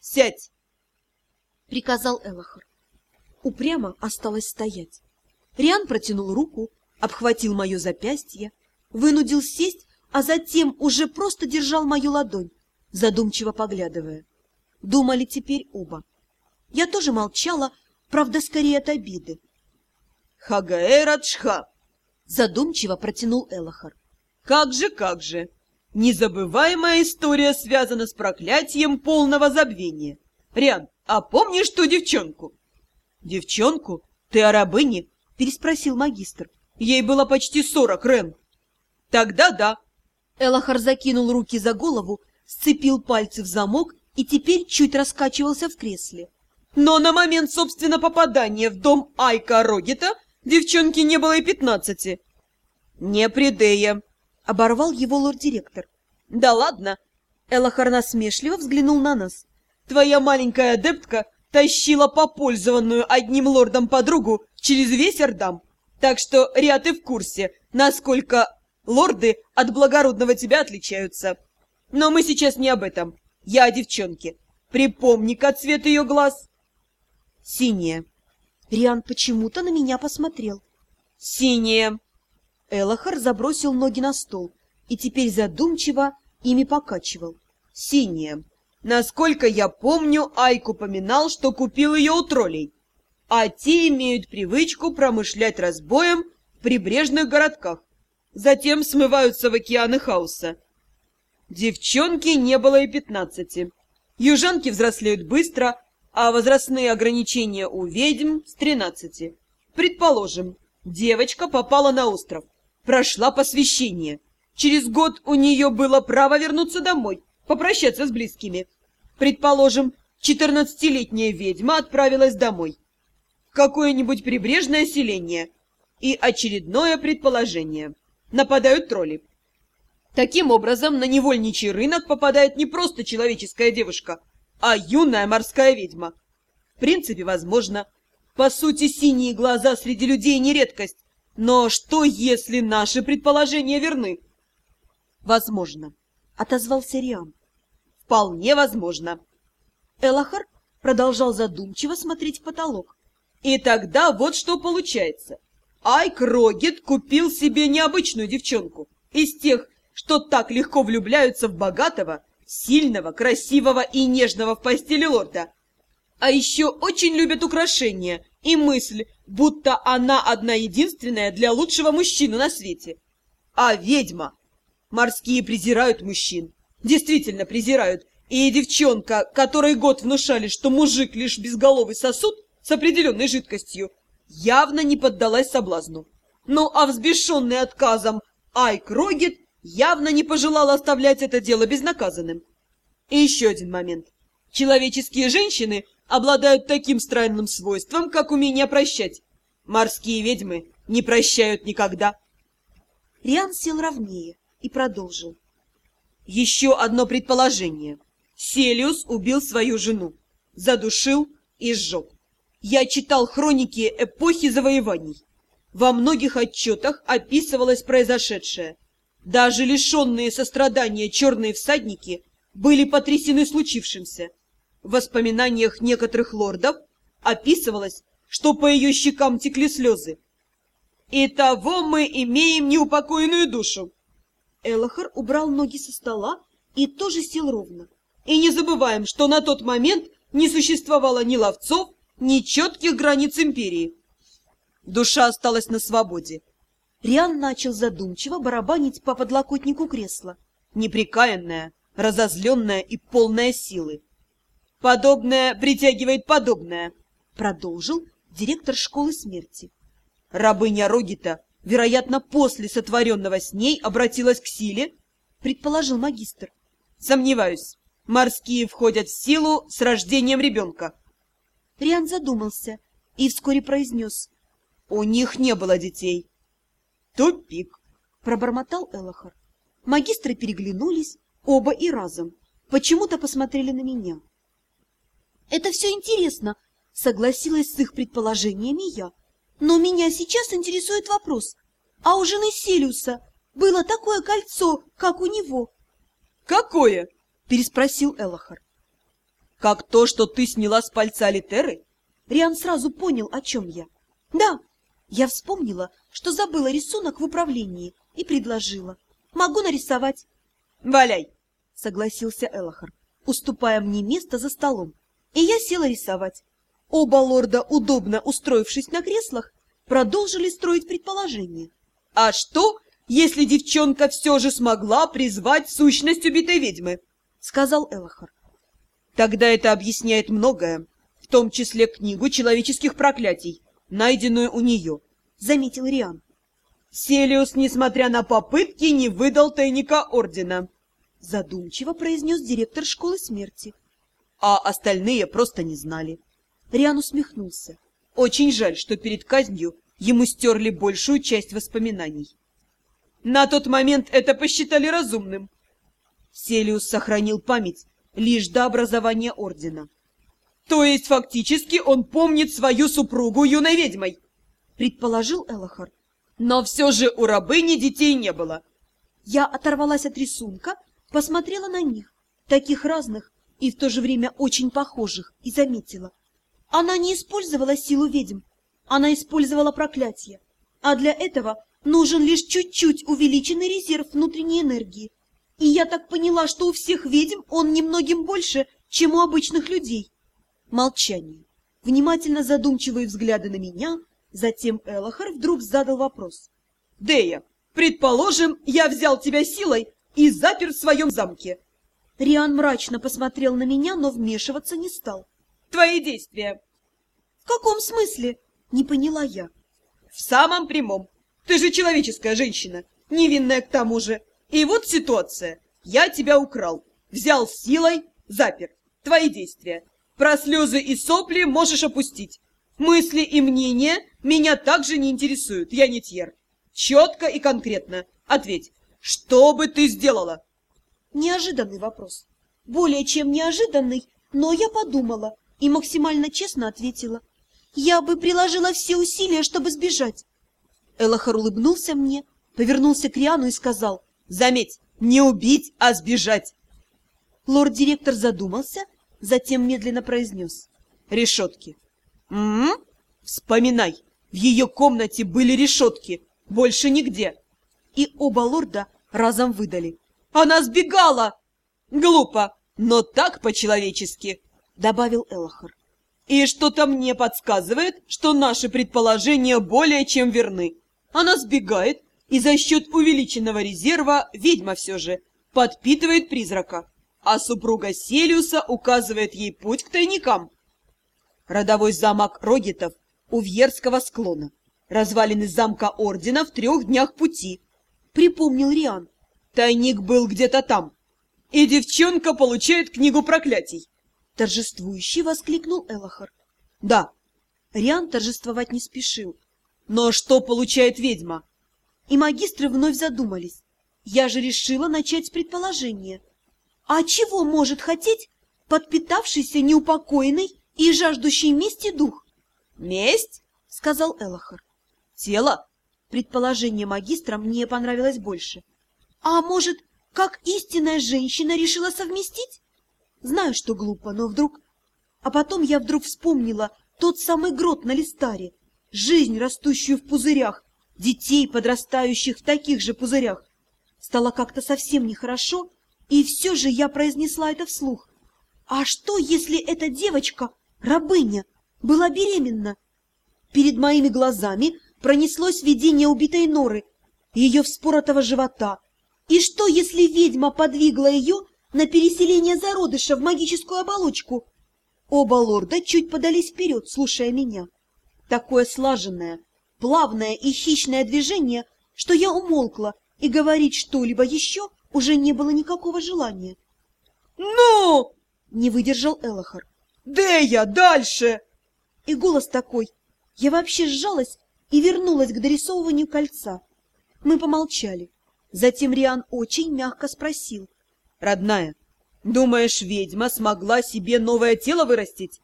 Сядь!» — приказал Элохор. Упрямо осталось стоять. Риан протянул руку, обхватил мое запястье, вынудил сесть, а затем уже просто держал мою ладонь, задумчиво поглядывая. Думали теперь оба. Я тоже молчала, правда, скорее от обиды. «Хагаэрадшха!» — задумчиво протянул Элохар. «Как же, как же! Незабываемая история связана с проклятием полного забвения. Риан, а помнишь ту девчонку?» «Девчонку? Ты о рабыне?» — переспросил магистр. «Ей было почти сорок, Рен». «Тогда да». Элохар закинул руки за голову, сцепил пальцы в замок и теперь чуть раскачивался в кресле. Но на момент, собственно, попадания в дом Айка Рогита девчонке не было и пятнадцати. «Не придея», — оборвал его лорд-директор. «Да ладно!» — Элохар насмешливо взглянул на нас. «Твоя маленькая адептка тащила попользованную одним лордом подругу через весь Эрдам. Так что, Риа, ты в курсе, насколько лорды от благородного тебя отличаются. Но мы сейчас не об этом. Я о девчонке. Припомни-ка цвет ее глаз. Синяя. Риан почему-то на меня посмотрел. Синяя. Элохар забросил ноги на стол и теперь задумчиво ими покачивал. Синяя. Насколько я помню, Айк упоминал, что купил ее у троллей. А те имеют привычку промышлять разбоем в прибрежных городках. Затем смываются в океаны хаоса. Девчонки не было и пятнадцати. Южанки взрослеют быстро, а возрастные ограничения у ведьм с тринадцати. Предположим, девочка попала на остров, прошла посвящение. Через год у нее было право вернуться домой, попрощаться с близкими. Предположим, четырнадцатилетняя ведьма отправилась домой. В какое-нибудь прибрежное селение. И очередное предположение. Нападают тролли. Таким образом, на невольничий рынок попадает не просто человеческая девушка, а юная морская ведьма. В принципе, возможно. По сути, синие глаза среди людей не редкость. Но что, если наши предположения верны? Возможно, отозвался Риам. Вполне возможно. Элахар продолжал задумчиво смотреть в потолок. И тогда вот что получается. Айк Рогет купил себе необычную девчонку. Из тех, что так легко влюбляются в богатого, сильного, красивого и нежного в постели лорда. А еще очень любят украшения и мысль, будто она одна единственная для лучшего мужчины на свете. А ведьма! Морские презирают мужчин. Действительно презирают. И девчонка, которой год внушали, что мужик лишь безголовый сосуд с определенной жидкостью, явно не поддалась соблазну. Ну а взбешенный отказом Айк Рогет явно не пожелал оставлять это дело безнаказанным. И еще один момент. Человеческие женщины обладают таким странным свойством, как умение прощать. Морские ведьмы не прощают никогда. Риан сел ровнее и продолжил. Еще одно предположение. Селиус убил свою жену, задушил и сжег. Я читал хроники эпохи завоеваний. Во многих отчетах описывалось произошедшее – даже лишенные сострадания черные всадники были потрясены случившимся. В воспоминаниях некоторых лордов описывалось, что по ее щекам текли слезы. «Итого мы имеем неупокоенную душу!» Элохар убрал ноги со стола и тоже сел ровно. «И не забываем, что на тот момент не существовало ни ловцов, ни четких границ империи. Душа осталась на свободе, Риан начал задумчиво барабанить по подлокотнику кресла. Неприкаянная, разозленная и полная силы. «Подобное притягивает подобное», — продолжил директор школы смерти. Рабыня Рогита, вероятно, после сотворенного с ней обратилась к силе, предположил магистр. Сомневаюсь. Морские входят в силу с рождением ребенка. Риан задумался и вскоре произнес. У них не было детей. «Тупик!» — пробормотал Элохар. Магистры переглянулись, оба и разом. Почему-то посмотрели на меня. «Это все интересно», — согласилась с их предположениями я. «Но меня сейчас интересует вопрос. А у жены Силиуса было такое кольцо, как у него?» «Какое?» — переспросил Элохар. Как то, что ты сняла с пальца Литеры? Риан сразу понял, о чем я. Да, я вспомнила, что забыла рисунок в управлении и предложила. Могу нарисовать. Валяй, согласился Элохар, уступая мне место за столом. И я села рисовать. Оба лорда, удобно устроившись на креслах, продолжили строить предположения. А что, если девчонка все же смогла призвать сущность убитой ведьмы? Сказал Элохар. Тогда это объясняет многое, в том числе книгу человеческих проклятий, найденную у нее, — заметил Риан. Селиус, несмотря на попытки, не выдал тайника ордена. Задумчиво произнес директор школы смерти. А остальные просто не знали. Риан усмехнулся. Очень жаль, что перед казнью ему стерли большую часть воспоминаний. На тот момент это посчитали разумным. Селиус сохранил память лишь до образования ордена. То есть фактически он помнит свою супругу юной ведьмой, предположил Элохар. Но все же у рабыни детей не было. Я оторвалась от рисунка, посмотрела на них, таких разных и в то же время очень похожих, и заметила. Она не использовала силу ведьм, она использовала проклятие. А для этого нужен лишь чуть-чуть увеличенный резерв внутренней энергии. И я так поняла, что у всех ведьм он немногим больше, чем у обычных людей. Молчание. Внимательно задумчивые взгляды на меня, затем Элохар вдруг задал вопрос. «Дея, предположим, я взял тебя силой и запер в своем замке». Риан мрачно посмотрел на меня, но вмешиваться не стал. «Твои действия». «В каком смысле?» — не поняла я. «В самом прямом. Ты же человеческая женщина, невинная к тому же. И вот ситуация. Я тебя украл, взял силой, запер. Твои действия. Про слезы и сопли можешь опустить. Мысли и мнения меня также не интересуют, я не Тьер. Четко и конкретно ответь, что бы ты сделала? Неожиданный вопрос. Более чем неожиданный, но я подумала и максимально честно ответила. Я бы приложила все усилия, чтобы сбежать. Элохар улыбнулся мне, повернулся к Риану и сказал, «Заметь, не убить, а сбежать!» Лорд-директор задумался, затем медленно произнес, «Решетки». «М -м? Вспоминай, в ее комнате были решетки, больше нигде!» И оба лорда разом выдали. «Она сбегала!» «Глупо, но так по-человечески!» — добавил Элохар. И что-то мне подсказывает, что наши предположения более чем верны. Она сбегает, и за счет увеличенного резерва ведьма все же подпитывает призрака, а супруга Селиуса указывает ей путь к тайникам. Родовой замок Рогитов у Вьерского склона. Развалины замка Ордена в трех днях пути. Припомнил Риан. Тайник был где-то там. И девчонка получает книгу проклятий. Торжествующий воскликнул Элохар. Да, Риан торжествовать не спешил. Но что получает ведьма? И магистры вновь задумались. Я же решила начать с предположения. А чего может хотеть подпитавшийся неупокоенный и жаждущий мести дух? Месть? Сказал Элохар. Тело? Предположение магистра мне понравилось больше. А может, как истинная женщина решила совместить? Знаю, что глупо, но вдруг... А потом я вдруг вспомнила тот самый грот на Листаре, жизнь, растущую в пузырях, детей, подрастающих в таких же пузырях. Стало как-то совсем нехорошо, и все же я произнесла это вслух. А что, если эта девочка, рабыня, была беременна? Перед моими глазами пронеслось видение убитой норы, ее вспоротого живота. И что, если ведьма подвигла ее на переселение зародыша в магическую оболочку. Оба лорда чуть подались вперед, слушая меня. Такое слаженное, плавное и хищное движение, что я умолкла, и говорить что-либо еще уже не было никакого желания. «Ну!» — не выдержал Элохар. «Дея, дальше!» И голос такой. Я вообще сжалась и вернулась к дорисовыванию кольца. Мы помолчали. Затем Риан очень мягко спросил. Родная, думаешь, ведьма смогла себе новое тело вырастить?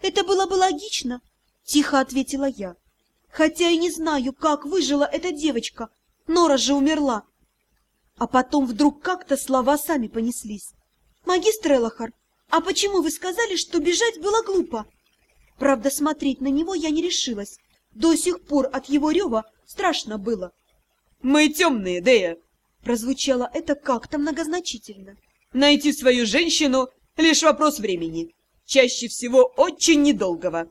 Это было бы логично, тихо ответила я. Хотя и не знаю, как выжила эта девочка. Нора же умерла. А потом вдруг как-то слова сами понеслись. Магистр Элохар, А почему вы сказали, что бежать было глупо? Правда, смотреть на него я не решилась. До сих пор от его рева страшно было. Мы темные, Дея. Прозвучало это как-то многозначительно. Найти свою женщину — лишь вопрос времени. Чаще всего очень недолгого.